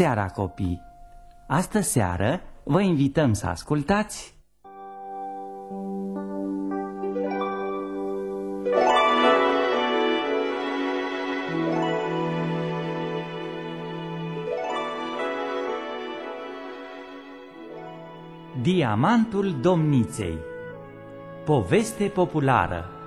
Bună seara, copii! Astă seară vă invităm să ascultați... Diamantul Domniței Poveste populară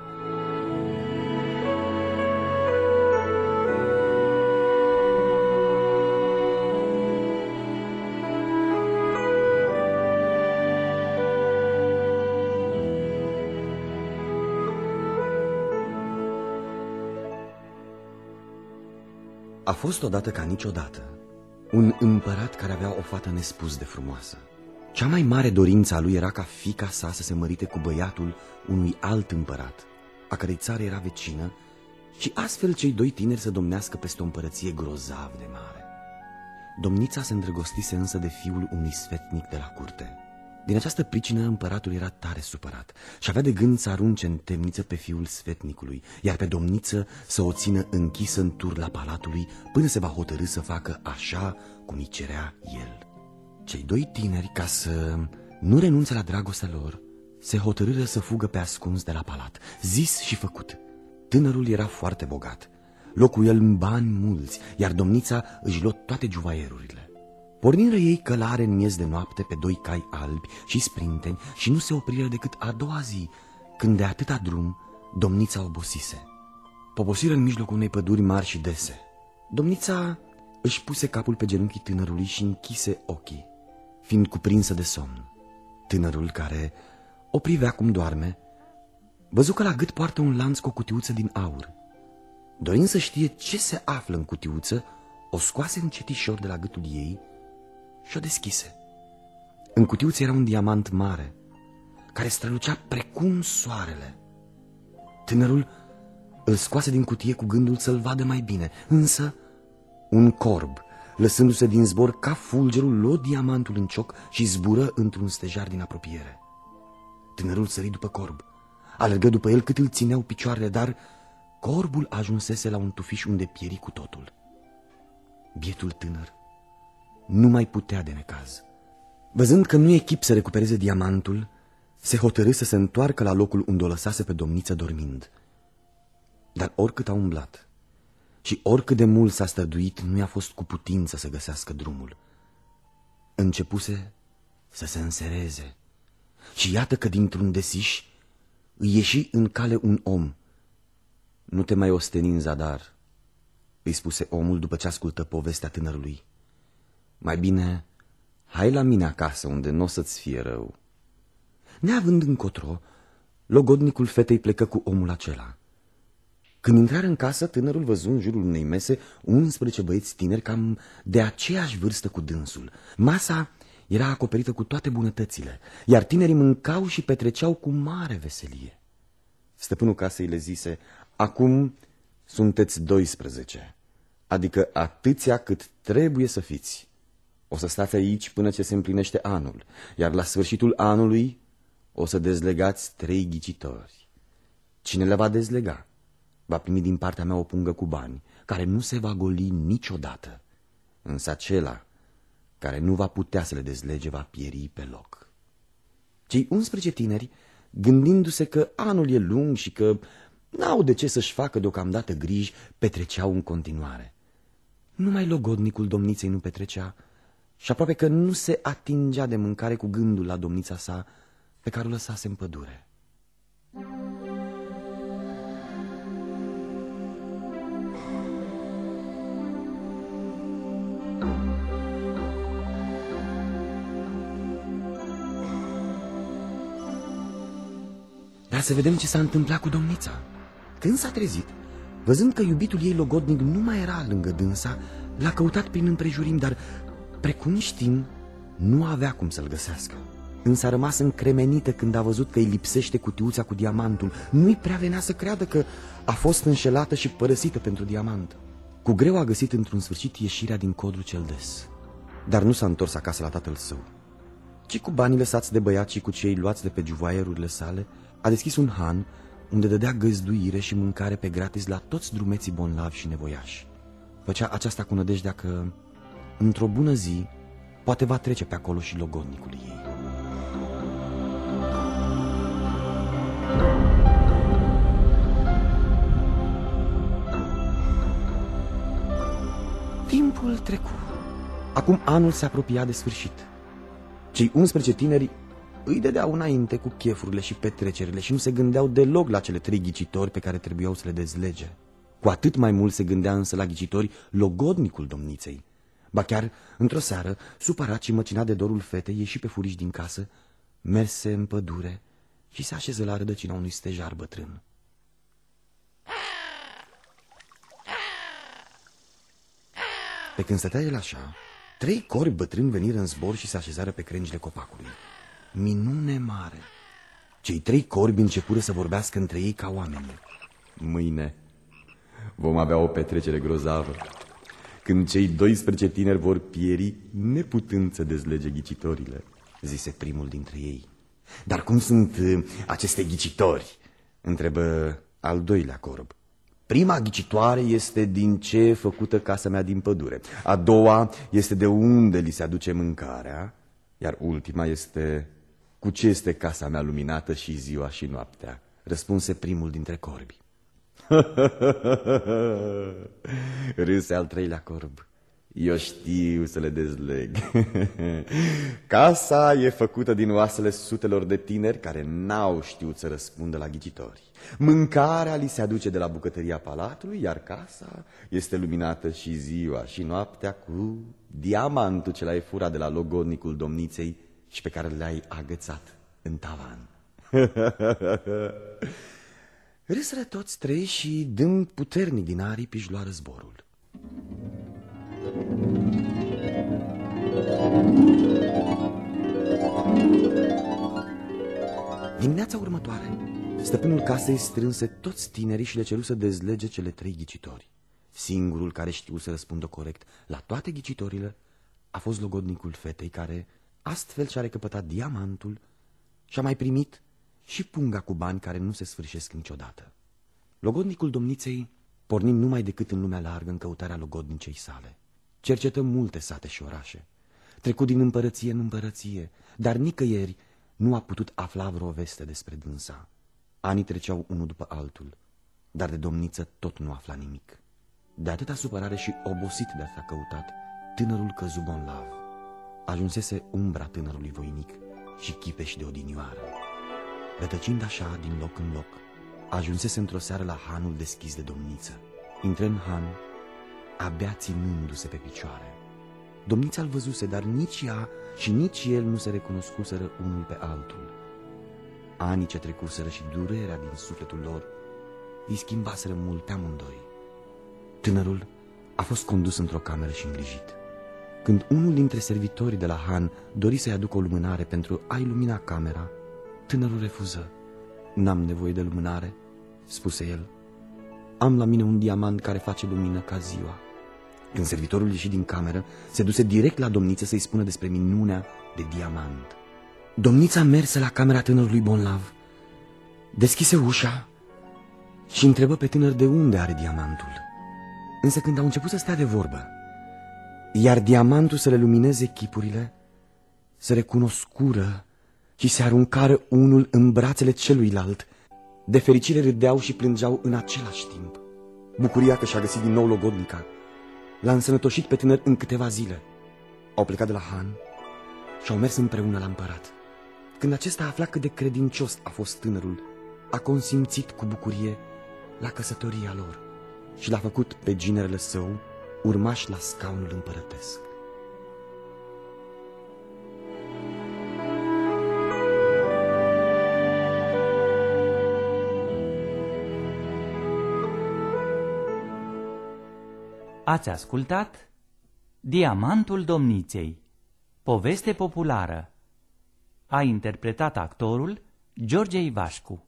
A fost odată ca niciodată un împărat care avea o fată nespus de frumoasă. Cea mai mare dorință a lui era ca fica sa să se mărite cu băiatul unui alt împărat, a cărei țară era vecină, și astfel cei doi tineri să domnească peste o împărăție grozav de mare. Domnița se îndrăgostise însă de fiul unui sfetnic de la curte. Din această pricină împăratul era tare supărat și avea de gând să arunce în temniță pe fiul sfetnicului, iar pe domniță să o țină închisă în turla palatului până se va hotărâ să facă așa cum îi cerea el. Cei doi tineri, ca să nu renunțe la dragostea lor, se hotărâră să fugă pe ascuns de la palat. Zis și făcut. Tânărul era foarte bogat. Locuiel în bani mulți, iar domnița își luă toate juvaierurile. Porniră ei călare în miez de noapte pe doi cai albi și sprinteni și nu se opriră decât a doua zi, când de atâta drum domnița obosise. Poposiră în mijlocul unei păduri mari și dese. Domnița își puse capul pe genunchii tânărului și închise ochii, fiind cuprinsă de somn. Tânărul care o privea cum doarme, văzu că la gât poartă un lanț cu o cutiuță din aur. Dorind să știe ce se află în cutiuță, o scoase încetișor de la gâtul ei și o deschise. În cutiuță era un diamant mare, care strălucea precum soarele. Tânărul îl scoase din cutie cu gândul să-l vadă mai bine, însă un corb, lăsându-se din zbor ca fulgerul, luă diamantul în cioc și zbură într-un stejar din apropiere. Tânărul sări după corb, alergă după el cât îl țineau picioarele, dar corbul ajunsese la un tufiș unde pieri cu totul. Bietul tânăr nu mai putea de necaz. Văzând că nu e chip să recupereze diamantul, se hotărâ să se întoarcă la locul unde o lăsase pe domniță dormind. Dar oricât a umblat și oricât de mult s-a străduit, nu i-a fost cu putință să găsească drumul. Începuse să se însereze și iată că dintr-un desiș îi ieși în cale un om. Nu te mai osteni în zadar, îi spuse omul după ce ascultă povestea tânărului. Mai bine, hai la mine acasă, unde nu o să-ți fie rău. Neavând încotro, logodnicul fetei plecă cu omul acela. Când intrară în casă, tânărul văzu în jurul unei mese 11 băieți tineri cam de aceeași vârstă cu dânsul. Masa era acoperită cu toate bunătățile, iar tinerii mâncau și petreceau cu mare veselie. Stăpânul casei le zise, acum sunteți 12, adică atâția cât trebuie să fiți. O să stați aici până ce se împlinește anul, iar la sfârșitul anului o să dezlegați trei ghicitori. Cine le va dezlega? Va primi din partea mea o pungă cu bani, care nu se va goli niciodată. Însă acela care nu va putea să le dezlege va pieri pe loc. Cei 11 tineri, gândindu-se că anul e lung și că n-au de ce să-și facă deocamdată griji, petreceau în continuare. Numai logodnicul domniței nu petrecea, și aproape că nu se atingea de mâncare cu gândul la domnița sa pe care o lăsase în pădure. Dar să vedem ce s-a întâmplat cu domnița. Când s-a trezit, văzând că iubitul ei logodnic nu mai era lângă dânsa, l-a căutat prin împrejurim, dar Precum știm, nu avea cum să-l găsească. Însă a rămas încremenită când a văzut că îi lipsește cutiuța cu diamantul. Nu-i prea venea să creadă că a fost înșelată și părăsită pentru diamant. Cu greu a găsit într-un sfârșit ieșirea din codru cel des. Dar nu s-a întors acasă la tatăl său. Ci cu banii lăsați de băiat și cu cei luați de pe juvaierurile sale, a deschis un han unde dădea găzduire și mâncare pe gratis la toți drumeții bonlavi și nevoiași. Făcea aceasta cu nădejdea că într-o bună zi, poate va trece pe acolo și logodnicul ei. Timpul trecu. Acum anul se apropia de sfârșit. Cei 11 tineri îi dădeau înainte cu chefurile și petrecerile și nu se gândeau deloc la cele trei ghicitori pe care trebuiau să le dezlege. Cu atât mai mult se gândea însă la ghicitori logodnicul domniței. Ba chiar, într-o seară, supărat și măcinat de dorul fetei, ieși pe furiș din casă, merse în pădure și se așeză la rădăcina unui stejar bătrân. Pe când stătea el așa, trei cori bătrâni veniră în zbor și se așezară pe crengile copacului. Minune mare! Cei trei corbi începură să vorbească între ei ca oameni. Mâine vom avea o petrecere grozavă, când cei 12 tineri vor pieri, neputând să dezlege ghicitorile, zise primul dintre ei. Dar cum sunt uh, aceste ghicitori? Întrebă al doilea corb. Prima ghicitoare este din ce e făcută casa mea din pădure. A doua este de unde li se aduce mâncarea. Iar ultima este cu ce este casa mea luminată și ziua și noaptea. Răspunse primul dintre corbi. Râse al treilea corb. Eu știu să le dezleg. Casa e făcută din oasele sutelor de tineri care n-au știut să răspundă la ghicitori. Mâncarea li se aduce de la bucătăria palatului, iar casa este luminată și ziua și noaptea cu diamantul ce l-ai furat de la logodnicul domniței și pe care le-ai agățat în tavan. Râsără toți trei și, dând puternic din aripi, își lua zborul. Dimineața următoare, stăpânul casei strânse toți tinerii și le ceru să dezlege cele trei ghicitori. Singurul care știu să răspundă corect la toate ghicitorile a fost logodnicul fetei care astfel și-a recăpătat diamantul și a mai primit și punga cu bani care nu se sfârșesc niciodată. Logodnicul domniței porni numai decât în lumea largă în căutarea logodnicei sale. Cercetă multe sate și orașe. Trecut din împărăție în împărăție, dar nicăieri nu a putut afla vreo veste despre dânsa. Anii treceau unul după altul, dar de domniță tot nu afla nimic. De atâta supărare și obosit de a căutat, tânărul căzu bonlav. Ajunsese umbra tânărului voinic și chipeș de odinioară. Rătăcind așa din loc în loc, ajunsese într-o seară la hanul deschis de domniță. Intră în han, abia ținându-se pe picioare. Domnița îl văzuse, dar nici ea și nici el nu se recunoscuseră unul pe altul. Anii ce trecuseră și durerea din sufletul lor îi schimbaseră mult pe amândoi. Tânărul a fost condus într-o cameră și îngrijit. Când unul dintre servitorii de la Han dori să-i aducă o lumânare pentru a ilumina camera, tânărul refuză. N-am nevoie de lumânare, spuse el. Am la mine un diamant care face lumină ca ziua. Când servitorul ieși din cameră, se duse direct la domniță să-i spună despre minunea de diamant. Domnița merse la camera tânărului Bonlav, deschise ușa și întrebă pe tânăr de unde are diamantul. Însă când au început să stea de vorbă, iar diamantul să le lumineze chipurile, se recunoscură și se aruncară unul în brațele celuilalt. De fericire râdeau și plângeau în același timp. Bucuria că și-a găsit din nou logodnica l-a însănătoșit pe tânăr în câteva zile. Au plecat de la Han și au mers împreună la împărat. Când acesta a aflat cât de credincios a fost tânărul, a consimțit cu bucurie la căsătoria lor și l-a făcut pe ginerele său urmaș la scaunul împărătesc. Ați ascultat Diamantul Domniței, poveste populară. A interpretat actorul George Ivașcu.